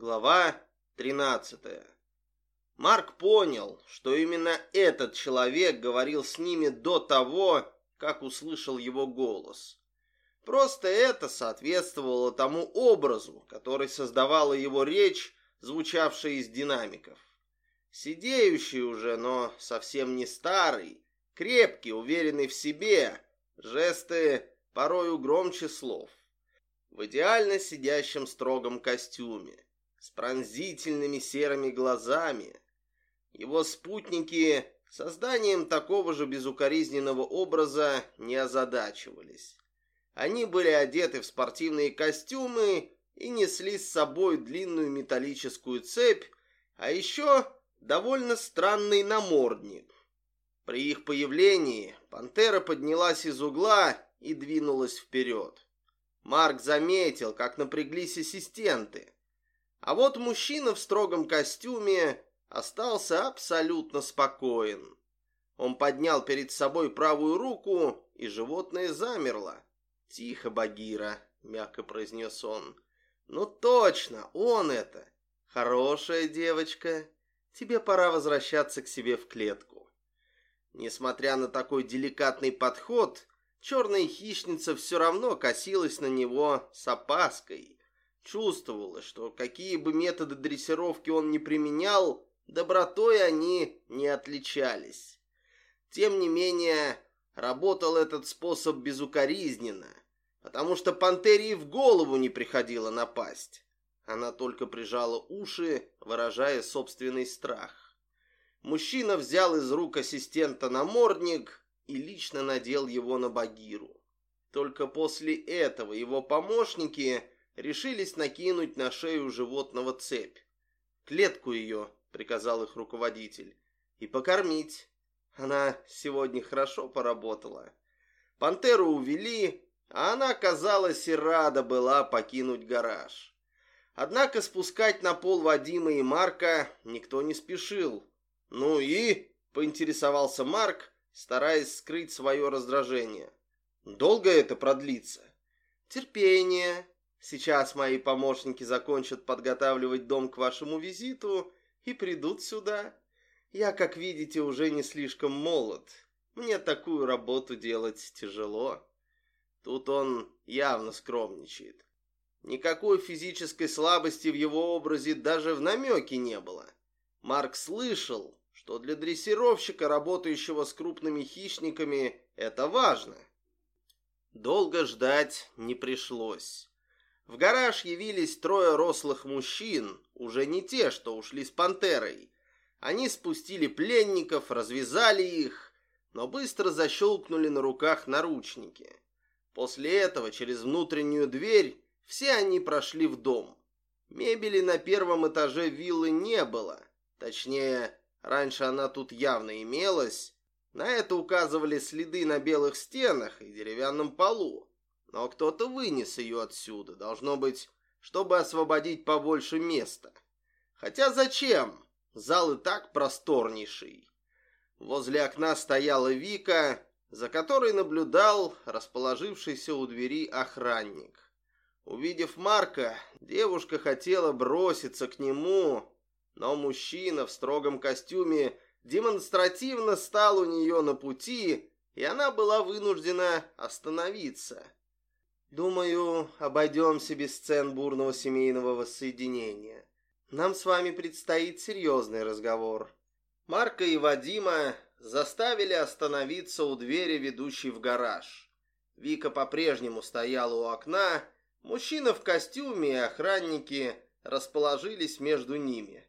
Глава 13. Марк понял, что именно этот человек говорил с ними до того, как услышал его голос. Просто это соответствовало тому образу, который создавала его речь, звучавшая из динамиков. Сидеющий уже, но совсем не старый, крепкий, уверенный в себе, жесты порою громче слов. В идеально сидящем строгом костюме, с пронзительными серыми глазами. Его спутники созданием такого же безукоризненного образа не озадачивались. Они были одеты в спортивные костюмы и несли с собой длинную металлическую цепь, а еще довольно странный намордник. При их появлении пантера поднялась из угла и двинулась вперед. Марк заметил, как напряглись ассистенты. А вот мужчина в строгом костюме остался абсолютно спокоен. Он поднял перед собой правую руку, и животное замерло. «Тихо, Багира», — мягко произнес он. «Ну точно, он это. Хорошая девочка. Тебе пора возвращаться к себе в клетку». Несмотря на такой деликатный подход, черная хищница все равно косилась на него с опаской. Чувствовала, что какие бы методы дрессировки он ни применял, добротой они не отличались. Тем не менее, работал этот способ безукоризненно, потому что пантере в голову не приходило напасть. Она только прижала уши, выражая собственный страх. Мужчина взял из рук ассистента намордник и лично надел его на Багиру. Только после этого его помощники решились накинуть на шею животного цепь. «Клетку ее», — приказал их руководитель, — «и покормить». Она сегодня хорошо поработала. Пантеру увели, а она, казалось, и рада была покинуть гараж. Однако спускать на пол Вадима и Марка никто не спешил. «Ну и?» — поинтересовался Марк, стараясь скрыть свое раздражение. «Долго это продлится?» «Терпение. Сейчас мои помощники закончат подготавливать дом к вашему визиту и придут сюда. Я, как видите, уже не слишком молод. Мне такую работу делать тяжело. Тут он явно скромничает. Никакой физической слабости в его образе даже в намеке не было. Марк слышал, что для дрессировщика, работающего с крупными хищниками, это важно. Долго ждать не пришлось. В гараж явились трое рослых мужчин, уже не те, что ушли с пантерой, они спустили пленников, развязали их, но быстро защелкнули на руках наручники. После этого через внутреннюю дверь все они прошли в дом. Мебели на первом этаже виллы не было. Точнее, раньше она тут явно имелась. На это указывали следы на белых стенах и деревянном полу. Но кто-то вынес ее отсюда, должно быть, чтобы освободить побольше места. Хотя зачем? Зал и так просторнейший. Возле окна стояла Вика, за которой наблюдал расположившийся у двери охранник. Увидев Марка, девушка хотела броситься к нему, но мужчина в строгом костюме демонстративно стал у нее на пути, и она была вынуждена остановиться. «Думаю, обойдемся без сцен бурного семейного воссоединения. Нам с вами предстоит серьезный разговор. Марка и Вадима заставили остановиться у двери, ведущей в гараж. Вика по-прежнему стояла у окна, мужчина в костюме и охранники расположились между ними.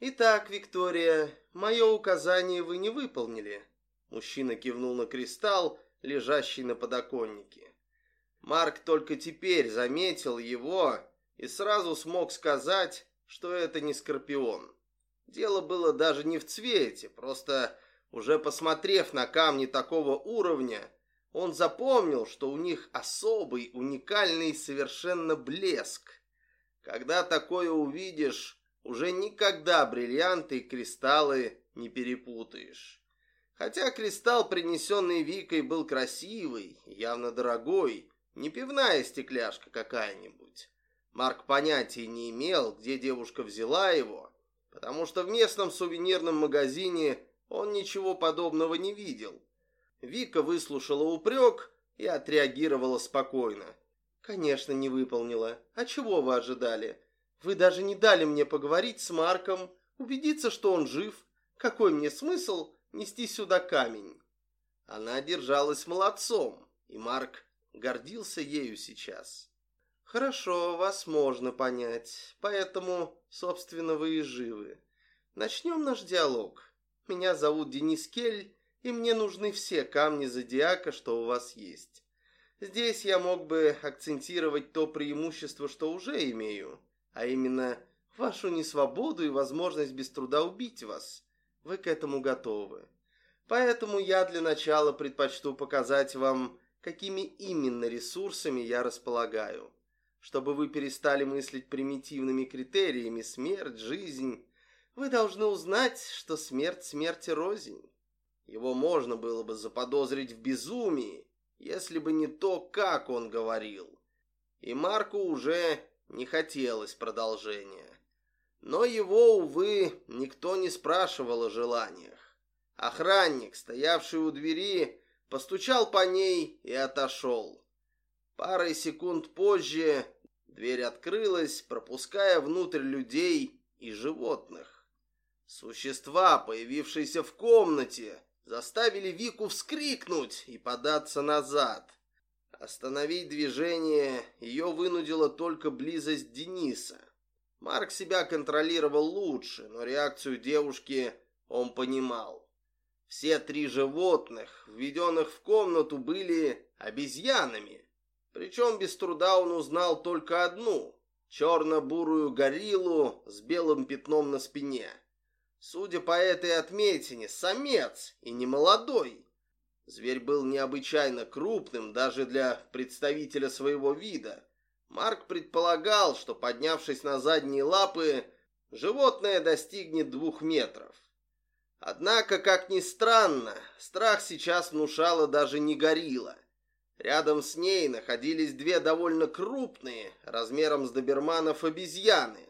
«Итак, Виктория, мое указание вы не выполнили». Мужчина кивнул на кристалл, лежащий на подоконнике. Марк только теперь заметил его и сразу смог сказать, что это не скорпион. Дело было даже не в цвете, просто уже посмотрев на камни такого уровня, он запомнил, что у них особый, уникальный совершенно блеск. Когда такое увидишь, уже никогда бриллианты и кристаллы не перепутаешь. Хотя кристалл, принесенный Викой, был красивый, явно дорогой, не пивная стекляшка какая-нибудь. Марк понятия не имел, где девушка взяла его, потому что в местном сувенирном магазине он ничего подобного не видел. Вика выслушала упрек и отреагировала спокойно. «Конечно, не выполнила. А чего вы ожидали? Вы даже не дали мне поговорить с Марком, убедиться, что он жив. Какой мне смысл нести сюда камень?» Она держалась молодцом, и Марк гордился ею сейчас. «Хорошо, вас можно понять, поэтому, собственно, вы и живы. Начнем наш диалог. Меня зовут Денис Кель, и мне нужны все камни зодиака, что у вас есть. Здесь я мог бы акцентировать то преимущество, что уже имею, а именно вашу несвободу и возможность без труда убить вас. Вы к этому готовы. Поэтому я для начала предпочту показать вам, какими именно ресурсами я располагаю чтобы вы перестали мыслить примитивными критериями смерть, жизнь, вы должны узнать, что смерть смерти рознь. Его можно было бы заподозрить в безумии, если бы не то, как он говорил. И Марку уже не хотелось продолжения. Но его, увы, никто не спрашивал о желаниях. Охранник, стоявший у двери, постучал по ней и отошел. Парой секунд позже дверь открылась, пропуская внутрь людей и животных. Существа, появившиеся в комнате, заставили Вику вскрикнуть и податься назад. Остановить движение ее вынудила только близость Дениса. Марк себя контролировал лучше, но реакцию девушки он понимал. Все три животных, введенных в комнату, были обезьянами. Причем без труда он узнал только одну – черно-бурую гориллу с белым пятном на спине. Судя по этой отметине, самец и не молодой. Зверь был необычайно крупным даже для представителя своего вида. Марк предполагал, что поднявшись на задние лапы, животное достигнет двух метров. Однако, как ни странно, страх сейчас внушала даже не горилла. Рядом с ней находились две довольно крупные, размером с доберманов, обезьяны.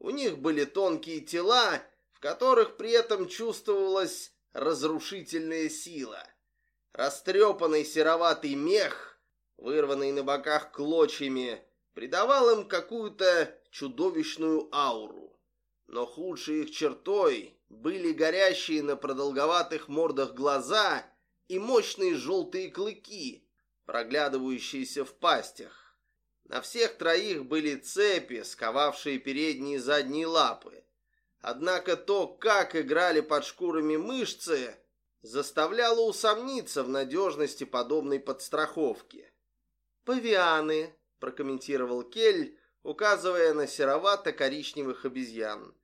У них были тонкие тела, в которых при этом чувствовалась разрушительная сила. Растрепанный сероватый мех, вырванный на боках клочьями, придавал им какую-то чудовищную ауру. Но худшей их чертой были горящие на продолговатых мордах глаза и мощные желтые клыки, проглядывающиеся в пастях. На всех троих были цепи, сковавшие передние и задние лапы. Однако то, как играли под шкурами мышцы, заставляло усомниться в надежности подобной подстраховки. «Павианы», — прокомментировал Кель, указывая на серовато-коричневых обезьян.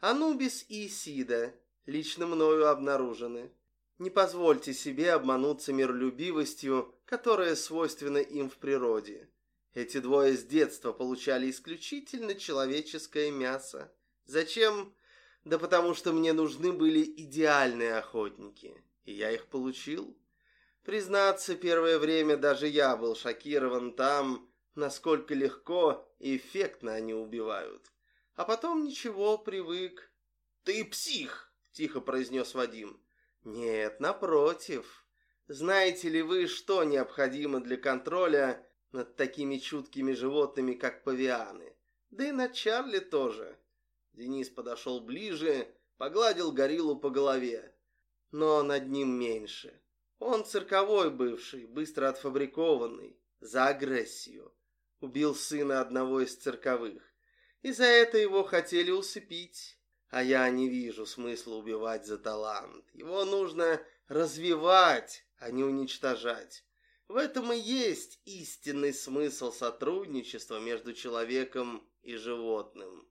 «Анубис и Исида, лично мною обнаружены. Не позвольте себе обмануться миролюбивостью, которая свойственна им в природе. Эти двое с детства получали исключительно человеческое мясо. Зачем? Да потому что мне нужны были идеальные охотники, и я их получил. Признаться, первое время даже я был шокирован там, насколько легко и эффектно они убивают. А потом ничего, привык. «Ты псих!» – тихо произнес Вадим. Нет, напротив. Знаете ли вы, что необходимо для контроля над такими чуткими животными, как павианы? Да и над Чарли тоже. Денис подошел ближе, погладил гориллу по голове. Но над ним меньше. Он цирковой бывший, быстро отфабрикованный, за агрессию. Убил сына одного из цирковых. И за это его хотели усыпить. А я не вижу смысла убивать за талант. Его нужно развивать, а не уничтожать. В этом и есть истинный смысл сотрудничества между человеком и животным.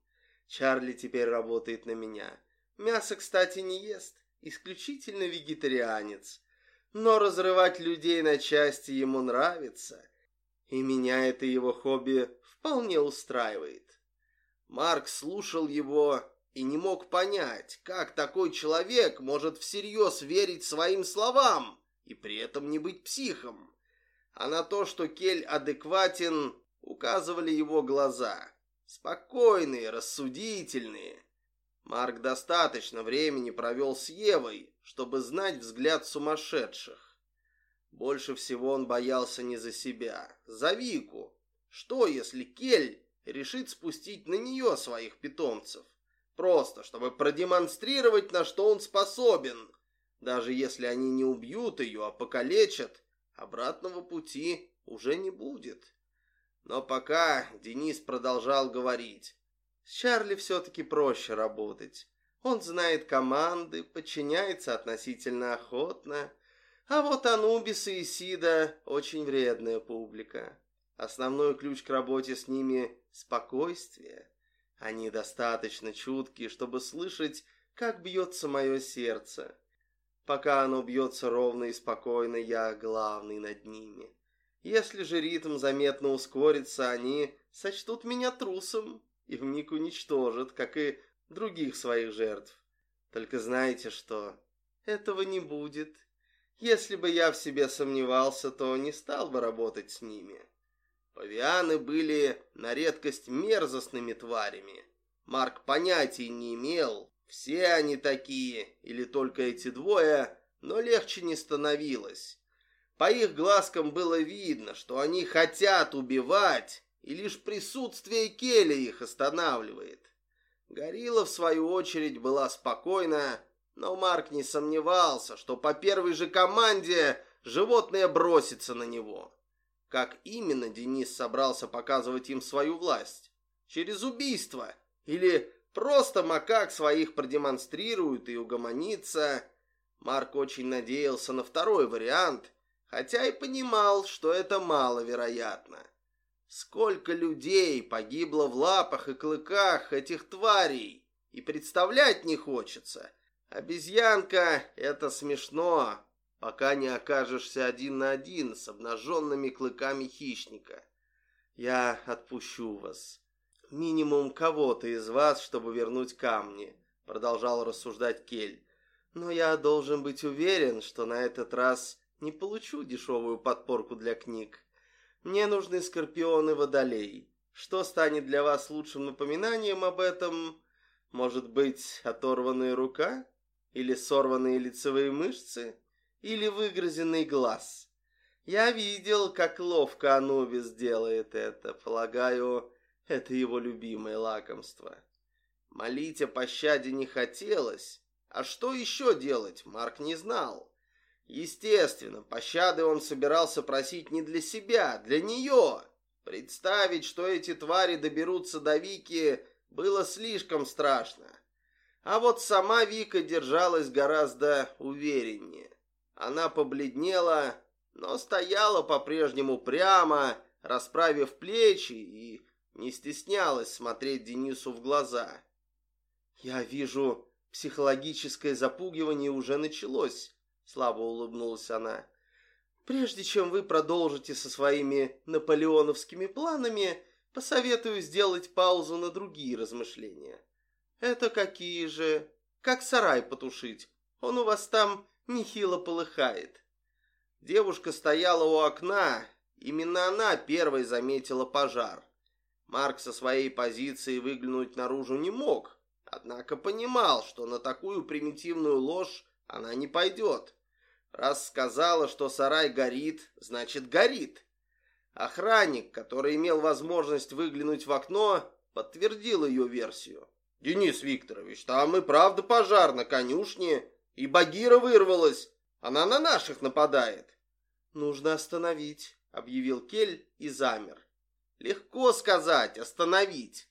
Чарли теперь работает на меня. Мясо, кстати, не ест, исключительно вегетарианец. Но разрывать людей на части ему нравится, и меня это его хобби вполне устраивает. Марк слушал его и не мог понять, как такой человек может всерьез верить своим словам и при этом не быть психом. А на то, что Кель адекватен, указывали его глаза. Спокойные, рассудительные. Марк достаточно времени провел с Евой, чтобы знать взгляд сумасшедших. Больше всего он боялся не за себя, за Вику. Что, если Кель решит спустить на нее своих питомцев? Просто, чтобы продемонстрировать, на что он способен. Даже если они не убьют ее, а покалечат, обратного пути уже не будет. Но пока Денис продолжал говорить. С Чарли все-таки проще работать. Он знает команды, подчиняется относительно охотно. А вот Анубис и Исида очень вредная публика. Основной ключ к работе с ними – спокойствие. Они достаточно чуткие, чтобы слышать, как бьется мое сердце. Пока оно бьется ровно и спокойно, я главный над ними. Если же ритм заметно ускорится, они сочтут меня трусом и вмиг уничтожат, как и других своих жертв. Только знаете что? Этого не будет. Если бы я в себе сомневался, то не стал бы работать с ними. Павианы были на редкость мерзостными тварями. Марк понятия не имел, все они такие, или только эти двое, но легче не становилось. По их глазкам было видно, что они хотят убивать, и лишь присутствие Келли их останавливает. Горилла, в свою очередь, была спокойна, но Марк не сомневался, что по первой же команде животное бросится на него. Как именно Денис собрался показывать им свою власть? Через убийство? Или Просто макак своих продемонстрирует и угомонится. Марк очень надеялся на второй вариант, хотя и понимал, что это маловероятно. Сколько людей погибло в лапах и клыках этих тварей, и представлять не хочется. Обезьянка — это смешно, пока не окажешься один на один с обнаженными клыками хищника. Я отпущу вас минимум кого-то из вас, чтобы вернуть камни», — продолжал рассуждать Кель. «Но я должен быть уверен, что на этот раз не получу дешевую подпорку для книг. Мне нужны скорпионы водолей. Что станет для вас лучшим напоминанием об этом? Может быть, оторванная рука? Или сорванные лицевые мышцы? Или выгрызенный глаз?» Я видел, как ловко Анубис делает это. Полагаю, это его любимое лакомство. Молить о пощаде не хотелось, а что еще делать, Марк не знал. Естественно, пощады он собирался просить не для себя, а для нее. Представить, что эти твари доберутся до Вики, было слишком страшно. А вот сама Вика держалась гораздо увереннее. Она побледнела, но стояла по-прежнему прямо, расправив плечи и не стеснялась смотреть Денису в глаза. «Я вижу, психологическое запугивание уже началось», — слабо улыбнулась она. «Прежде чем вы продолжите со своими наполеоновскими планами, посоветую сделать паузу на другие размышления. Это какие же? Как сарай потушить? Он у вас там нехило полыхает». Девушка стояла у окна, именно она первой заметила пожар. Марк со своей позиции выглянуть наружу не мог, однако понимал, что на такую примитивную ложь она не пойдет. Раз сказала, что сарай горит, значит горит. Охранник, который имел возможность выглянуть в окно, подтвердил ее версию. «Денис Викторович, там и правда пожар на конюшне, и Багира вырвалась. Она на наших нападает». «Нужно остановить», — объявил Кель и замер. Легко сказать, остановить.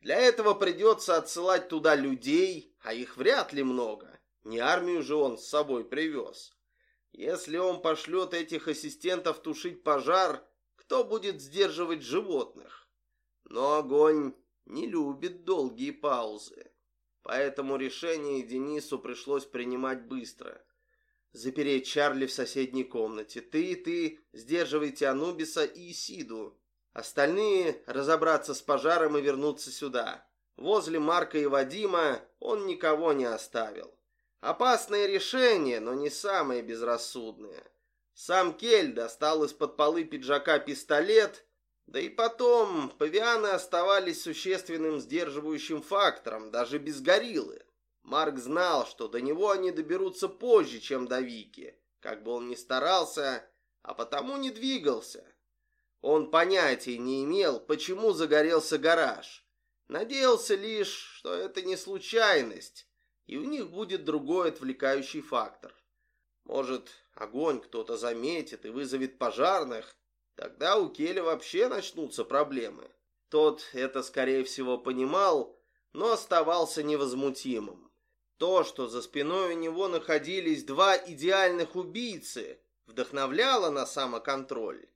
Для этого придется отсылать туда людей, а их вряд ли много. Не армию же он с собой привез. Если он пошлет этих ассистентов тушить пожар, кто будет сдерживать животных? Но огонь не любит долгие паузы. Поэтому решение Денису пришлось принимать быстро. Запереть Чарли в соседней комнате. Ты и ты сдерживайте Анубиса и Исиду. Остальные разобраться с пожаром и вернуться сюда. Возле Марка и Вадима он никого не оставил. Опасное решение, но не самое безрассудное. Сам Кель достал из-под полы пиджака пистолет, Да и потом, павианы оставались существенным сдерживающим фактором, даже без гориллы. Марк знал, что до него они доберутся позже, чем до Вики, как бы он ни старался, а потому не двигался. Он понятия не имел, почему загорелся гараж. Надеялся лишь, что это не случайность, и у них будет другой отвлекающий фактор. Может, огонь кто-то заметит и вызовет пожарных, Тогда у Келя вообще начнутся проблемы. Тот это, скорее всего, понимал, но оставался невозмутимым. То, что за спиной у него находились два идеальных убийцы, вдохновляло на самоконтроль.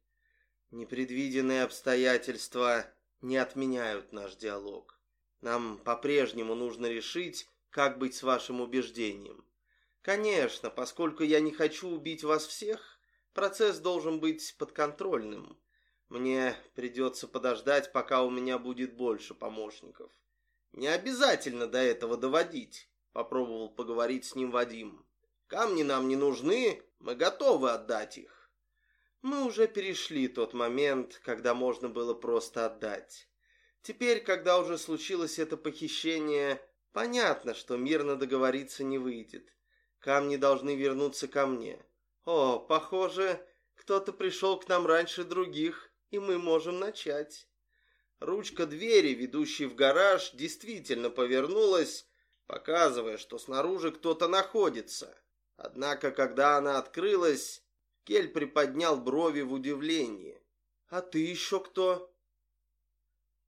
Непредвиденные обстоятельства не отменяют наш диалог. Нам по-прежнему нужно решить, как быть с вашим убеждением. Конечно, поскольку я не хочу убить вас всех, Процесс должен быть подконтрольным. Мне придется подождать, пока у меня будет больше помощников. Не обязательно до этого доводить, попробовал поговорить с ним Вадим. Камни нам не нужны, мы готовы отдать их. Мы уже перешли тот момент, когда можно было просто отдать. Теперь, когда уже случилось это похищение, понятно, что мирно договориться не выйдет. Камни должны вернуться ко мне. О, похоже, кто-то пришел к нам раньше других, и мы можем начать. Ручка двери, ведущей в гараж, действительно повернулась, показывая, что снаружи кто-то находится. Однако, когда она открылась, Кель приподнял брови в удивлении. «А ты еще кто?»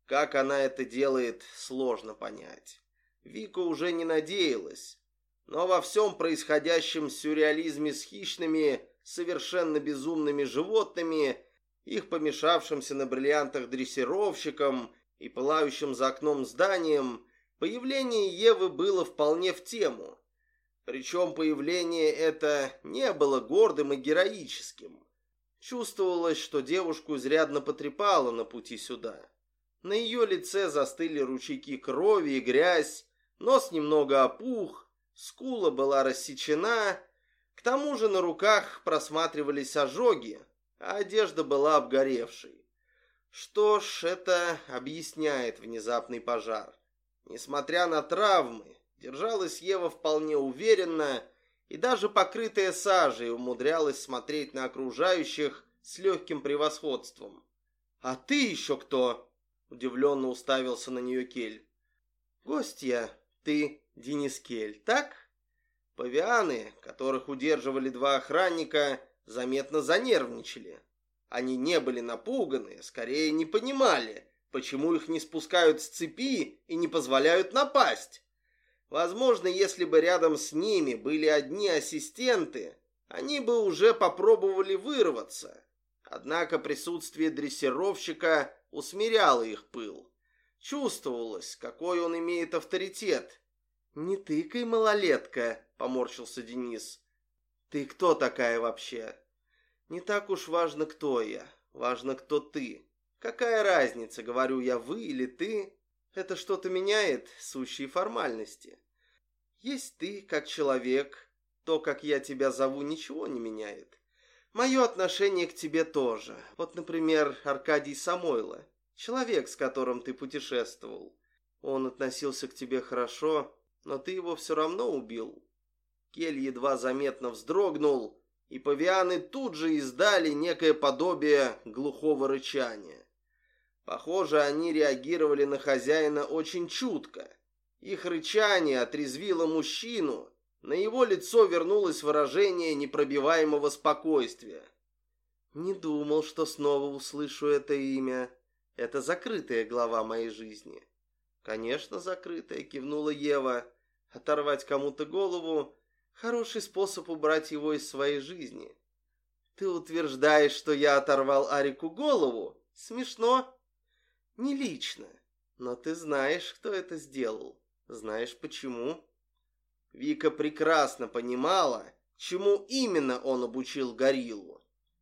Как она это делает, сложно понять. Вика уже не надеялась. Но во всем происходящем сюрреализме с хищными, совершенно безумными животными, их помешавшимся на бриллиантах дрессировщиком и пылающим за окном зданием, появление Евы было вполне в тему. Причем появление это не было гордым и героическим. Чувствовалось, что девушку изрядно потрепало на пути сюда. На ее лице застыли ручейки крови и грязь, нос немного опух, скула была рассечена, к тому же на руках просматривались ожоги, а одежда была обгоревшей. Что ж, это объясняет внезапный пожар. Несмотря на травмы, держалась Ева вполне уверенно и даже покрытая сажей умудрялась смотреть на окружающих с легким превосходством. «А ты еще кто?» – удивленно уставился на нее Кель. «Гостья, ты Денис Кель, так? Павианы, которых удерживали два охранника, заметно занервничали. Они не были напуганы, скорее не понимали, почему их не спускают с цепи и не позволяют напасть. Возможно, если бы рядом с ними были одни ассистенты, они бы уже попробовали вырваться. Однако присутствие дрессировщика усмиряло их пыл. Чувствовалось, какой он имеет авторитет, «Не тыкай, малолетка», — поморщился Денис. «Ты кто такая вообще?» «Не так уж важно, кто я. Важно, кто ты. Какая разница, говорю я, вы или ты? Это что-то меняет, сущие формальности. Есть ты, как человек. То, как я тебя зову, ничего не меняет. Мое отношение к тебе тоже. Вот, например, Аркадий Самойло, человек, с которым ты путешествовал. Он относился к тебе хорошо, но ты его все равно убил». Кель едва заметно вздрогнул, и павианы тут же издали некое подобие глухого рычания. Похоже, они реагировали на хозяина очень чутко. Их рычание отрезвило мужчину, на его лицо вернулось выражение непробиваемого спокойствия. Не думал, что снова услышу это имя. Это закрытая глава моей жизни. Конечно, закрытая, кивнула Ева. Оторвать кому-то голову – хороший способ убрать его из своей жизни. Ты утверждаешь, что я оторвал Арику голову? Смешно. Не лично, но ты знаешь, кто это сделал. Знаешь почему? Вика прекрасно понимала, чему именно он обучил гориллу.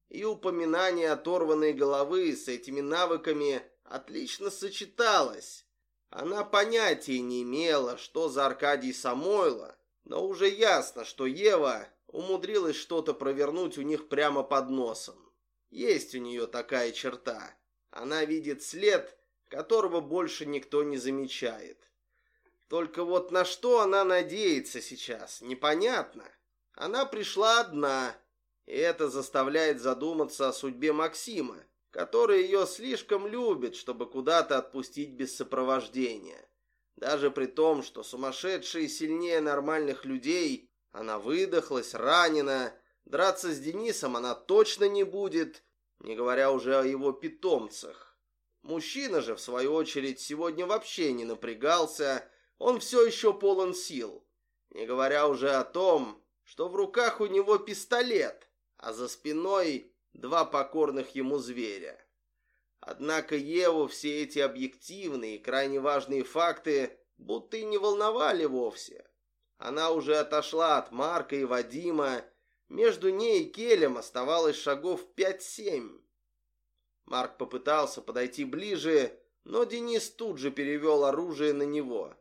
И упоминание оторванной головы с этими навыками отлично сочеталось. Она понятия не имела, что за Аркадий Самойло, но уже ясно, что Ева умудрилась что-то провернуть у них прямо под носом. Есть у нее такая черта. Она видит след, которого больше никто не замечает. Только вот на что она надеется сейчас, непонятно. Она пришла одна, и это заставляет задуматься о судьбе Максима, который ее слишком любит, чтобы куда-то отпустить без сопровождения. Даже при том, что сумасшедшие сильнее нормальных людей, она выдохлась, ранена, драться с Денисом она точно не будет, не говоря уже о его питомцах. Мужчина же, в свою очередь, сегодня вообще не напрягался, он все еще полон сил, не говоря уже о том, что в руках у него пистолет, а за спиной два покорных ему зверя. Однако Еву все эти объективные и крайне важные факты будто и не волновали вовсе. Она уже отошла от Марка и Вадима, между ней и Келем оставалось шагов пять-семь. Марк попытался подойти ближе, но Денис тут же перевел оружие на него.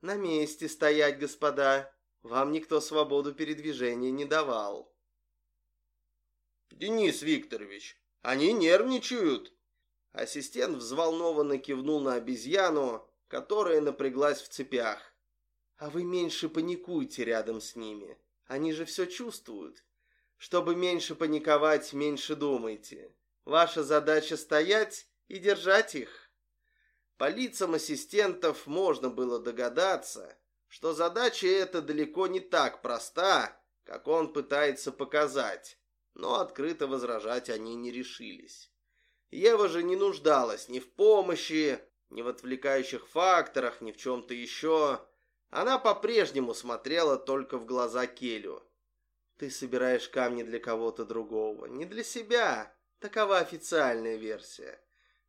«На месте стоять, господа. Вам никто свободу передвижения не давал». «Денис Викторович, они нервничают!» Ассистент взволнованно кивнул на обезьяну, которая напряглась в цепях. «А вы меньше паникуйте рядом с ними. Они же все чувствуют. Чтобы меньше паниковать, меньше думайте. Ваша задача стоять и держать их». По лицам ассистентов можно было догадаться, что задача эта далеко не так проста, как он пытается показать, но открыто возражать они не решились. Ева же не нуждалась ни в помощи, ни в отвлекающих факторах, ни в чем-то еще. Она по-прежнему смотрела только в глаза Келю. «Ты собираешь камни для кого-то другого, не для себя. Такова официальная версия.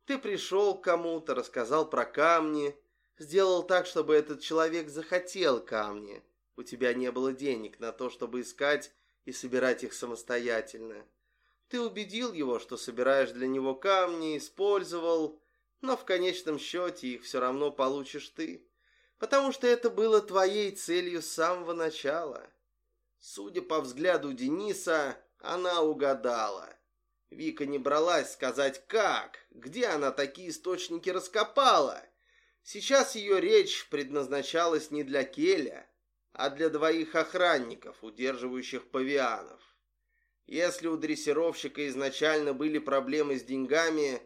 Ты пришел к кому-то, рассказал про камни, сделал так, чтобы этот человек захотел камни. У тебя не было денег на то, чтобы искать и собирать их самостоятельно. Ты убедил его, что собираешь для него камни, использовал, но в конечном счете их все равно получишь ты, потому что это было твоей целью с самого начала. Судя по взгляду Дениса, она угадала. Вика не бралась сказать как, где она такие источники раскопала. Сейчас ее речь предназначалась не для Келя, а для двоих охранников, удерживающих павианов. Если у дрессировщика изначально были проблемы с деньгами,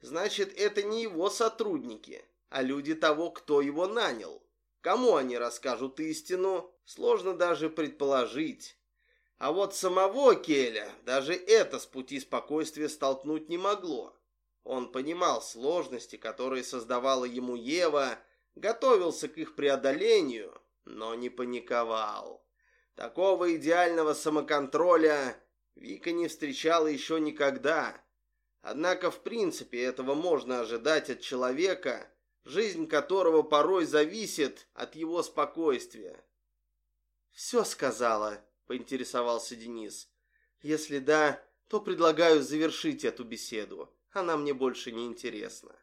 значит, это не его сотрудники, а люди того, кто его нанял. Кому они расскажут истину, сложно даже предположить. А вот самого Келя даже это с пути спокойствия столкнуть не могло. Он понимал сложности, которые создавала ему Ева, готовился к их преодолению, но не паниковал. Такого идеального самоконтроля Вика не встречала еще никогда. Однако, в принципе, этого можно ожидать от человека, жизнь которого порой зависит от его спокойствия. «Все сказала», — поинтересовался Денис. «Если да, то предлагаю завершить эту беседу. Она мне больше не интересна».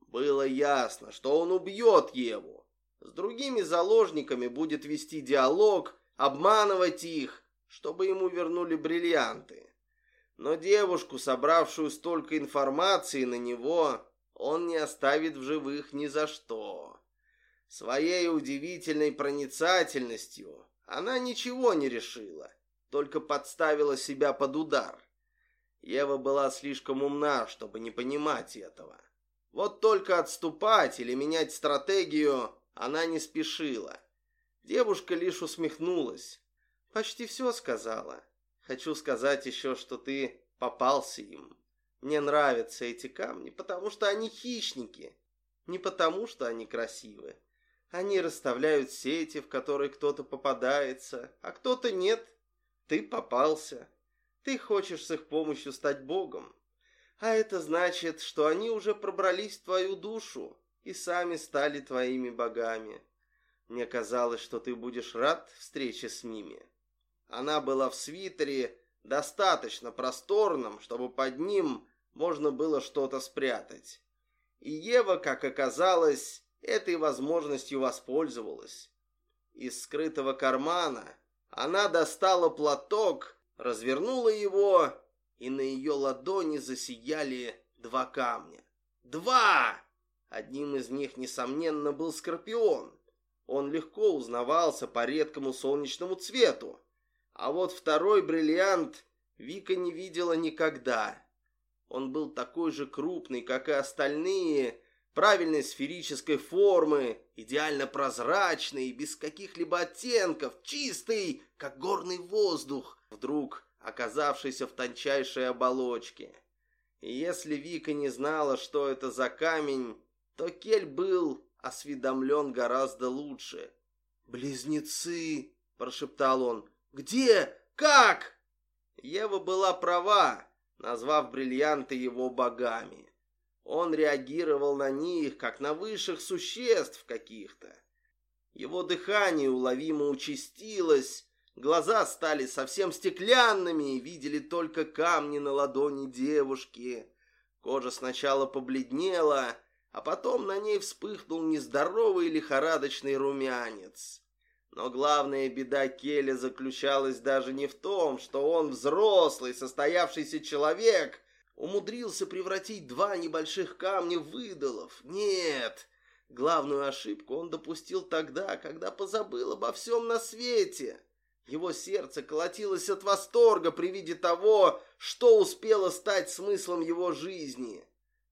Было ясно, что он убьет Еву. С другими заложниками будет вести диалог, обманывать их, чтобы ему вернули бриллианты. Но девушку, собравшую столько информации на него, он не оставит в живых ни за что. Своей удивительной проницательностью она ничего не решила, только подставила себя под удар. Ева была слишком умна, чтобы не понимать этого. Вот только отступать или менять стратегию она не спешила. Девушка лишь усмехнулась. Почти все сказала. Хочу сказать еще, что ты попался им. Мне нравятся эти камни, потому что они хищники. Не потому, что они красивы. Они расставляют сети, в которые кто-то попадается, а кто-то нет. Ты попался. Ты хочешь с их помощью стать богом. А это значит, что они уже пробрались в твою душу и сами стали твоими богами. Мне казалось, что ты будешь рад встрече с ними. Она была в свитере, достаточно просторном, чтобы под ним можно было что-то спрятать. И Ева, как оказалось, этой возможностью воспользовалась. Из скрытого кармана она достала платок, развернула его, и на ее ладони засияли два камня. Два! Одним из них, несомненно, был скорпион. Он легко узнавался по редкому солнечному цвету. А вот второй бриллиант Вика не видела никогда. Он был такой же крупный, как и остальные, правильной сферической формы, идеально прозрачный, без каких-либо оттенков, чистый, как горный воздух, вдруг оказавшийся в тончайшей оболочке. И если Вика не знала, что это за камень, то Кель был осведомлен гораздо лучше. «Близнецы!» – прошептал он. «Где? Как?» Ева была права, назвав бриллианты его богами. Он реагировал на них, как на высших существ каких-то. Его дыхание уловимо участилось, глаза стали совсем стеклянными и видели только камни на ладони девушки. Кожа сначала побледнела, а потом на ней вспыхнул нездоровый лихорадочный румянец. Но главная беда Келли заключалась даже не в том, что он взрослый, состоявшийся человек, умудрился превратить два небольших камня в идолов. Нет, главную ошибку он допустил тогда, когда позабыл обо всем на свете. Его сердце колотилось от восторга при виде того, что успело стать смыслом его жизни.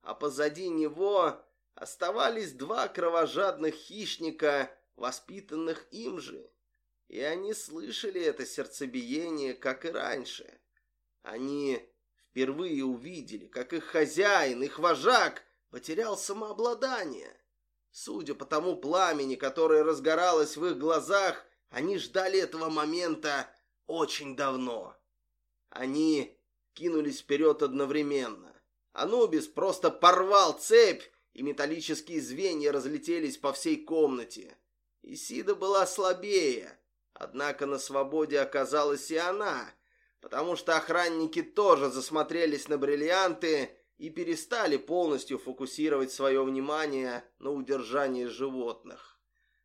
А позади него оставались два кровожадных хищника, воспитанных им же. И они слышали это сердцебиение, как и раньше. Они впервые увидели, как их хозяин, их вожак потерял самообладание. Судя по тому пламени, которое разгоралось в их глазах, они ждали этого момента очень давно. Они кинулись вперед одновременно. Анубис просто порвал цепь, и металлические звенья разлетелись по всей комнате. Исида была слабее, однако на свободе оказалась и она, потому что охранники тоже засмотрелись на бриллианты и перестали полностью фокусировать свое внимание на удержании животных.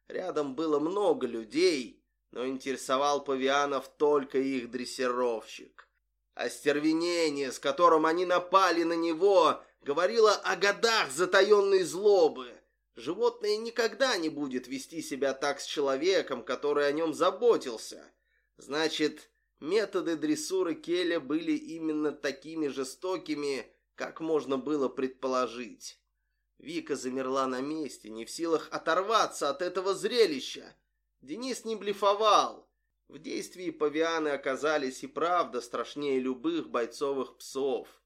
Рядом было много людей, но интересовал павианов только их дрессировщик. Остервенение, с которым они напали на него, говорило о годах затаенной злобы. Животное никогда не будет вести себя так с человеком, который о нем заботился. Значит, методы дрессуры Келя были именно такими жестокими, как можно было предположить. Вика замерла на месте, не в силах оторваться от этого зрелища. Денис не блефовал. В действии павианы оказались и правда страшнее любых бойцовых псов.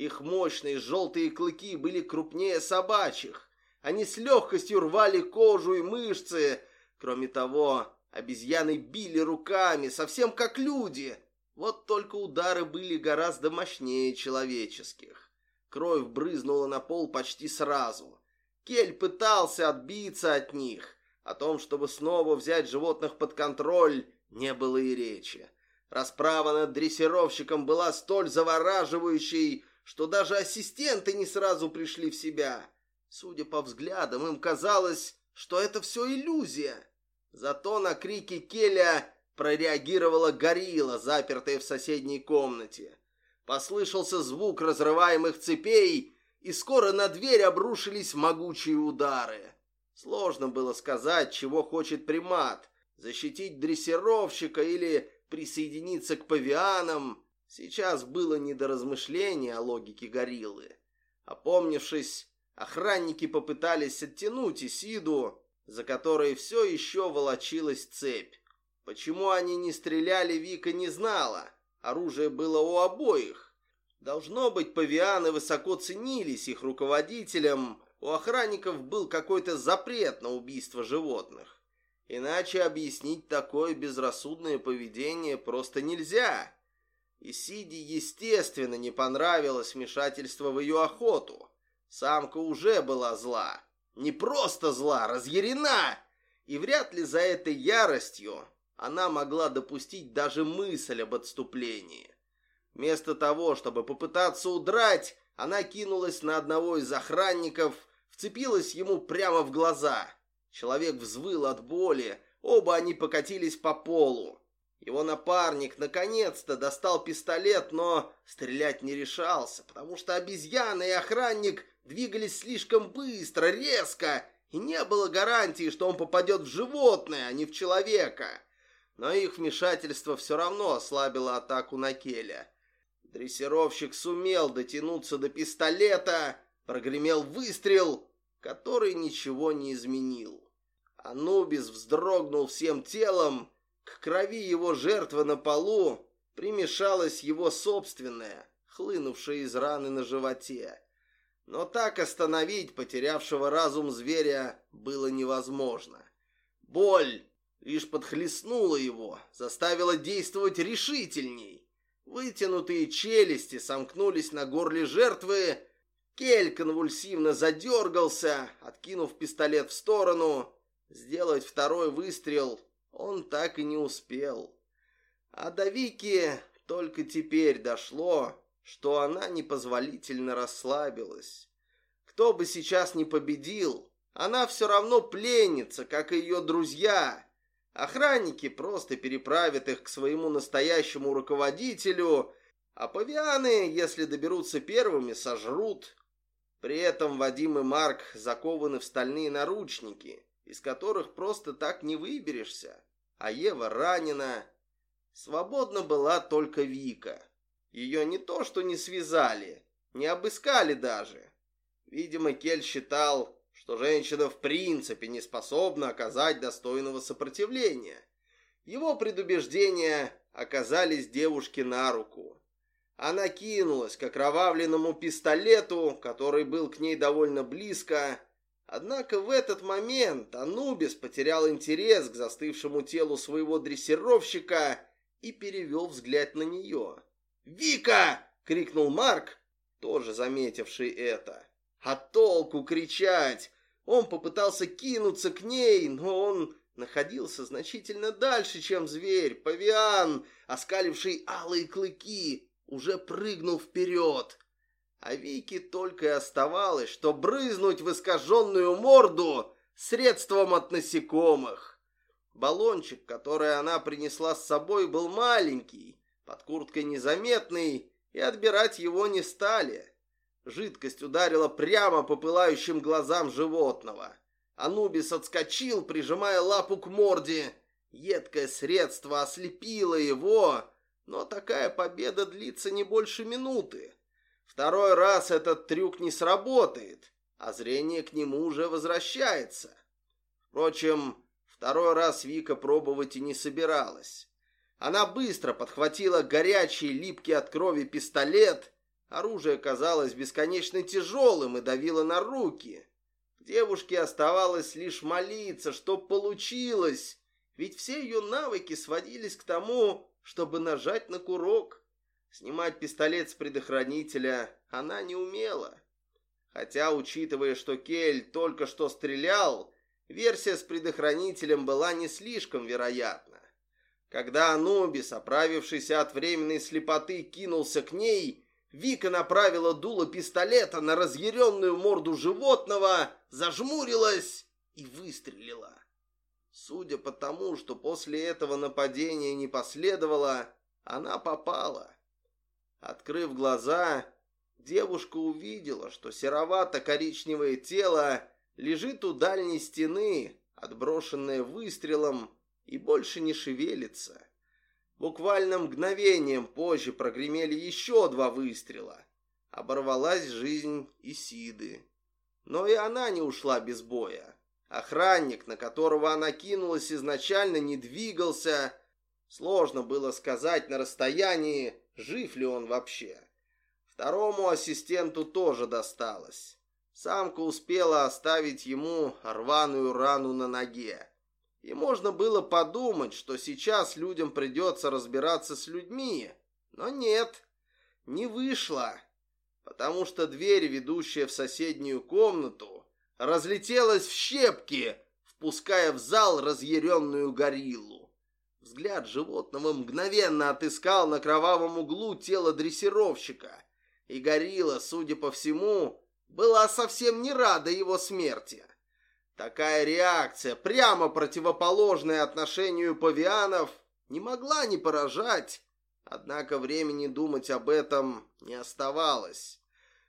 Их мощные желтые клыки были крупнее собачьих. Они с легкостью рвали кожу и мышцы. Кроме того, обезьяны били руками, совсем как люди. Вот только удары были гораздо мощнее человеческих. Кровь брызнула на пол почти сразу. Кель пытался отбиться от них. О том, чтобы снова взять животных под контроль, не было и речи. Расправа над дрессировщиком была столь завораживающей, что даже ассистенты не сразу пришли в себя. Судя по взглядам, им казалось, что это все иллюзия. Зато на крики Келя прореагировала горилла, запертая в соседней комнате. Послышался звук разрываемых цепей, и скоро на дверь обрушились могучие удары. Сложно было сказать, чего хочет примат. Защитить дрессировщика или присоединиться к павианам. Сейчас было не до размышления о логике гориллы. Опомнившись, Охранники попытались оттянуть Исиду, за которой все еще волочилась цепь. Почему они не стреляли, Вика не знала. Оружие было у обоих. Должно быть, павианы высоко ценились их руководителям. У охранников был какой-то запрет на убийство животных. Иначе объяснить такое безрассудное поведение просто нельзя. Исиде, естественно, не понравилось вмешательство в ее охоту. Самка уже была зла. Не просто зла, разъярена. И вряд ли за этой яростью она могла допустить даже мысль об отступлении. Вместо того, чтобы попытаться удрать, она кинулась на одного из охранников, вцепилась ему прямо в глаза. Человек взвыл от боли, оба они покатились по полу. Его напарник наконец-то достал пистолет, но стрелять не решался, потому что обезьяна и охранник двигались слишком быстро, резко, и не было гарантии, что он попадет в животное, а не в человека. Но их вмешательство все равно ослабило атаку на Келя. Дрессировщик сумел дотянуться до пистолета, прогремел выстрел, который ничего не изменил. Анубис вздрогнул всем телом, к крови его жертвы на полу примешалась его собственная, хлынувшая из раны на животе. Но так остановить потерявшего разум зверя было невозможно. Боль лишь подхлестнула его, заставила действовать решительней. Вытянутые челюсти сомкнулись на горле жертвы, Кель конвульсивно задергался, откинув пистолет в сторону. Сделать второй выстрел он так и не успел. А до Вики только теперь дошло, что она непозволительно расслабилась. Кто бы сейчас не победил, она все равно пленница, как и ее друзья. Охранники просто переправят их к своему настоящему руководителю, а павианы, если доберутся первыми, сожрут. При этом Вадим и Марк закованы в стальные наручники, из которых просто так не выберешься. А Ева ранена. Свободна была только Вика. Ее не то что не связали, не обыскали даже. Видимо, Кель считал, что женщина в принципе не способна оказать достойного сопротивления. Его предубеждения оказались девушке на руку. Она кинулась к окровавленному пистолету, который был к ней довольно близко. Однако в этот момент Анубис потерял интерес к застывшему телу своего дрессировщика и перевел взгляд на нее. «Вика!» — крикнул Марк, тоже заметивший это. «А толку кричать!» Он попытался кинуться к ней, но он находился значительно дальше, чем зверь. Павиан, оскаливший алые клыки, уже прыгнул вперед. А Вике только и оставалось, что брызнуть в искаженную морду средством от насекомых. Баллончик, который она принесла с собой, был маленький, под курткой незаметный, и отбирать его не стали. Жидкость ударила прямо по пылающим глазам животного. Анубис отскочил, прижимая лапу к морде. Едкое средство ослепило его, но такая победа длится не больше минуты. Второй раз этот трюк не сработает, а зрение к нему уже возвращается. Впрочем, второй раз Вика пробовать и не собиралась. Она быстро подхватила горячий, липкий от крови пистолет. Оружие казалось бесконечно тяжелым и давило на руки. Девушке оставалось лишь молиться, что получилось, ведь все ее навыки сводились к тому, чтобы нажать на курок. Снимать пистолет с предохранителя она не умела. Хотя, учитывая, что Кель только что стрелял, версия с предохранителем была не слишком вероятна. Когда Анубис, оправившийся от временной слепоты, кинулся к ней, Вика направила дуло пистолета на разъяренную морду животного, зажмурилась и выстрелила. Судя по тому, что после этого нападения не последовало, она попала. Открыв глаза, девушка увидела, что серовато-коричневое тело лежит у дальней стены, отброшенное выстрелом, и больше не шевелится. Буквально мгновением позже прогремели еще два выстрела. Оборвалась жизнь Исиды. Но и она не ушла без боя. Охранник, на которого она кинулась изначально, не двигался. Сложно было сказать на расстоянии, жив ли он вообще. Второму ассистенту тоже досталось. Самка успела оставить ему рваную рану на ноге. И можно было подумать, что сейчас людям придется разбираться с людьми. Но нет, не вышло. Потому что дверь, ведущая в соседнюю комнату, разлетелась в щепки, впуская в зал разъяренную гориллу. Взгляд животного мгновенно отыскал на кровавом углу тело дрессировщика, и горилла, судя по всему, была совсем не рада его смерти. Такая реакция, прямо противоположная отношению павианов, не могла не поражать. Однако времени думать об этом не оставалось,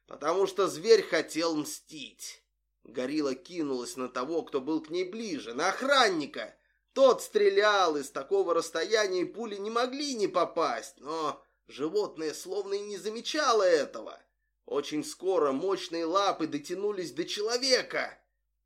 потому что зверь хотел мстить. Горилла кинулась на того, кто был к ней ближе, на охранника. Тот стрелял, из такого расстояния пули не могли не попасть, но животное словно и не замечало этого. Очень скоро мощные лапы дотянулись до человека.